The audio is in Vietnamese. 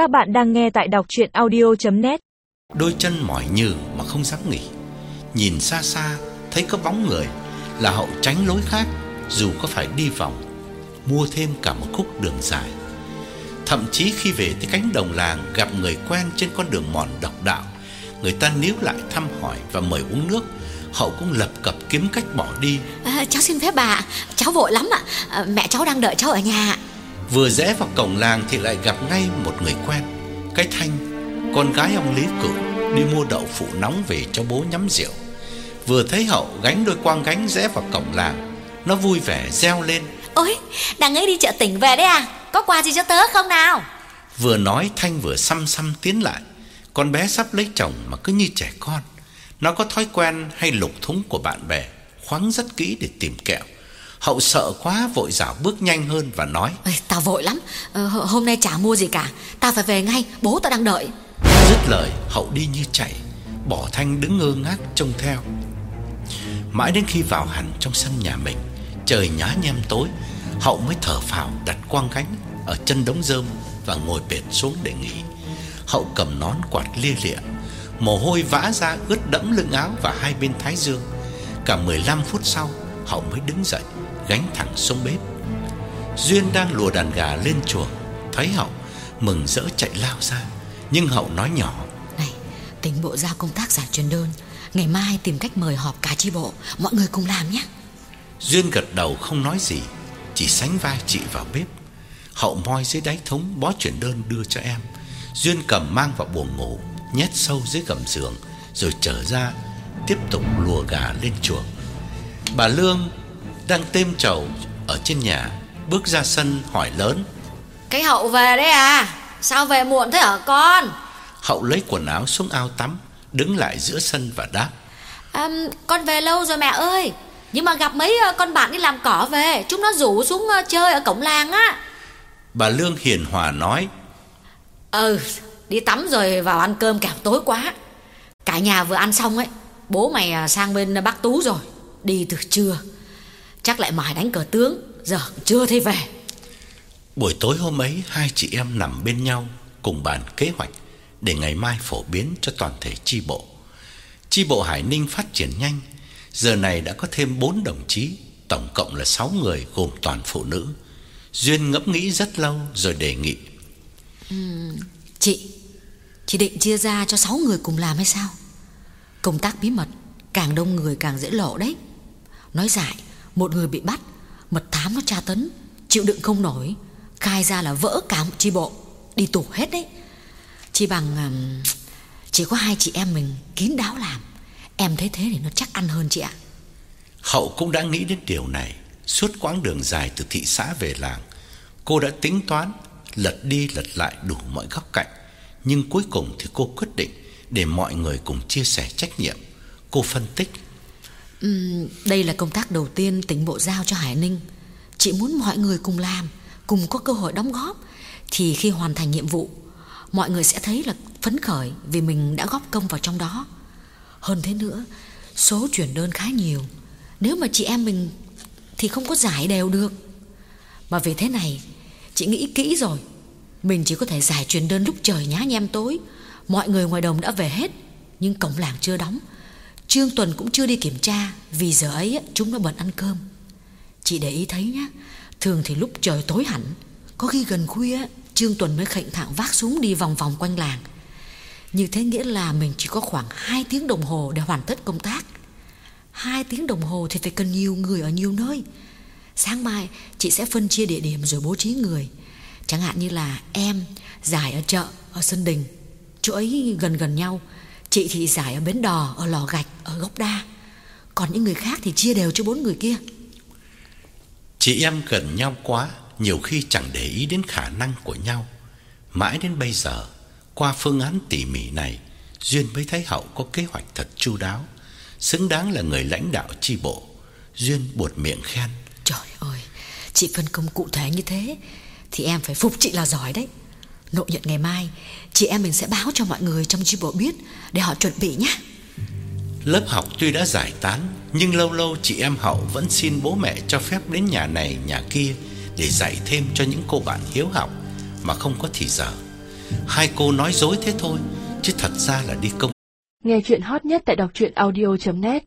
Các bạn đang nghe tại đọc chuyện audio.net Đôi chân mỏi nhừ mà không dám nghỉ. Nhìn xa xa thấy có bóng người Là hậu tránh lối khác Dù có phải đi vòng Mua thêm cả một khúc đường dài. Thậm chí khi về tới cánh đồng làng Gặp người quen trên con đường mòn độc đạo Người ta níu lại thăm hỏi và mời uống nước. Hậu cũng lập cập kiếm cách bỏ đi. À, Cháu xin phép bà Cháu vội lắm ạ. À, Mẹ cháu đang đợi cháu ở nhà Vừa rẽ vào cổng làng thì lại gặp ngay một người quen. Cái Thanh Con gái ông Lý Cửu Đi mua đậu phụ nóng về cho bố nhắm rượu. Vừa thấy Hậu gánh đôi quang gánh rẽ vào cổng làng Nó vui vẻ reo lên. Ôi đang ấy đi chợ tỉnh về đấy à? Có quà gì cho tớ không nào? Vừa nói Thanh vừa xăm xăm tiến lại. Con bé sắp lấy chồng mà cứ như trẻ con. Nó có thói quen hay lục thúng của bạn bè Khoáng rất kỹ để tìm kẹo Hậu sợ quá vội dạo bước nhanh hơn và nói. Ê, Tao vội lắm. Ờ, Hôm nay chả mua gì cả. Tao phải về ngay. Bố tao đang đợi. Dứt lời Hậu đi như chạy Bỏ Thanh đứng ngơ ngác trông theo. Mãi đến khi vào hẳn trong sân nhà mình Trời nhá nhem tối Hậu mới thở phào đặt quang gánh Ở chân đống rơm Và ngồi bệt xuống để nghỉ. Hậu cầm nón quạt lia lịa Mồ hôi vã ra ướt đẫm lưng áo Và hai bên thái dương. Cả 15 phút sau Hậu mới đứng dậy Gánh thẳng xuống bếp. Duyên đang lùa đàn gà lên chuồng Thấy Hậu mừng rỡ chạy lao ra. Nhưng Hậu nói nhỏ Này tỉnh bộ giao công tác giải truyền đơn Ngày mai tìm cách mời họp cả chi bộ Mọi người cùng làm nhé. Duyên gật đầu không nói gì Chỉ sánh vai chị vào bếp. Hậu moi dưới đáy thúng bó chuyển đơn đưa cho em. Duyên cầm mang vào buồng ngủ Nhét sâu dưới gầm giường Rồi trở ra Tiếp tục lùa gà lên chuồng. Bà Lương đang têm trầu Ở trên nhà Bước ra sân hỏi lớn. Cái hậu về đấy à? Sao về muộn thế hả con? Hậu lấy quần áo xuống ao tắm Đứng lại giữa sân và đáp. À, Con về lâu rồi mẹ ơi. Nhưng mà gặp mấy ờ, con bạn đi làm cỏ về Chúng nó rủ xuống ờ, chơi ở cổng làng á. Bà Lương hiền hòa nói. Ừ Đi tắm rồi vào ăn cơm kẻo tối quá. Cả nhà vừa ăn xong ấy Bố mày ờ, sang bên Bắc Tú rồi Đi từ trưa Chắc lại mải đánh cờ tướng. Giờ chưa thấy về. Buổi tối hôm ấy Hai chị em nằm bên nhau Cùng bàn kế hoạch Để ngày mai phổ biến cho toàn thể chi bộ. Chi bộ Hải Ninh phát triển nhanh. Giờ này đã có thêm 4 đồng chí Tổng cộng là 6 người gồm toàn phụ nữ. Duyên ngẫm nghĩ rất lâu Rồi đề nghị. Uhm, Chị Chị định chia ra cho 6 người cùng làm hay sao? Công tác bí mật Càng đông người càng dễ lộ đấy. Nói dại một người bị bắt Mật thám nó tra tấn Chịu đựng không nổi Khai ra là vỡ cả một chi bộ Đi tù hết đấy. Chỉ bằng um, Chỉ có hai chị em mình kín đáo làm. Em thấy thế thì nó chắc ăn hơn chị ạ. Hậu cũng đã nghĩ đến điều này Suốt quãng đường dài từ thị xã về làng. Cô đã tính toán Lật đi lật lại đủ mọi góc cạnh. Nhưng cuối cùng thì cô quyết định Để mọi người cùng chia sẻ trách nhiệm. Cô phân tích uhm, Đây là công tác đầu tiên tỉnh bộ giao cho Hải Ninh. Chị muốn mọi người cùng làm Cùng có cơ hội đóng góp. Thì khi hoàn thành nhiệm vụ Mọi người sẽ thấy là phấn khởi Vì mình đã góp công vào trong đó. Hơn thế nữa Số chuyển đơn khá nhiều. Nếu mà chị em mình Thì không có giải đều được. Mà vì thế này Chị nghĩ kỹ rồi. Mình chỉ có thể giải chuyển đơn lúc trời nhá nhem tối. Mọi người ngoài đồng đã về hết Nhưng cổng làng chưa đóng. Trương Tuần cũng chưa đi kiểm tra Vì giờ ấy chúng nó bận ăn cơm. Chị để ý thấy nhá Thường thì lúc trời tối hẳn Có khi gần khuya Trương Tuần mới khệnh thạng vác súng đi vòng vòng quanh làng. Như thế nghĩa là mình chỉ có khoảng 2 tiếng đồng hồ để hoàn tất công tác. 2 tiếng đồng hồ thì phải cần nhiều người ở nhiều nơi. Sáng mai chị sẽ phân chia địa điểm rồi bố trí người. Chẳng hạn như là em giải ở chợ, ở sân đình. Chỗ ấy gần gần nhau Chị thì giải ở bến đò, ở lò gạch, ở gốc đa. Còn những người khác thì chia đều cho bốn người kia. Chị em gần nhau quá Nhiều khi chẳng để ý đến khả năng của nhau. Mãi đến bây giờ Qua phương án tỉ mỉ này Duyên mới thấy Hậu có kế hoạch thật chu đáo. Xứng đáng là người lãnh đạo chi bộ. Duyên buột miệng khen. Trời ơi Chị phân công cụ thể như thế Thì em phải phục chị là giỏi đấy Nội nhận ngày mai Chị em mình sẽ báo cho mọi người trong chi bộ biết Để họ chuẩn bị nhé. Lớp học tuy đã giải tán Nhưng lâu lâu chị em Hậu vẫn xin bố mẹ cho phép đến nhà này nhà kia Để dạy thêm cho những cô bạn hiếu học Mà không có thì giờ. Hai cô nói dối thế thôi, chứ thật ra là đi công. Nghe chuyện hot nhất tại đọc truyện audio.net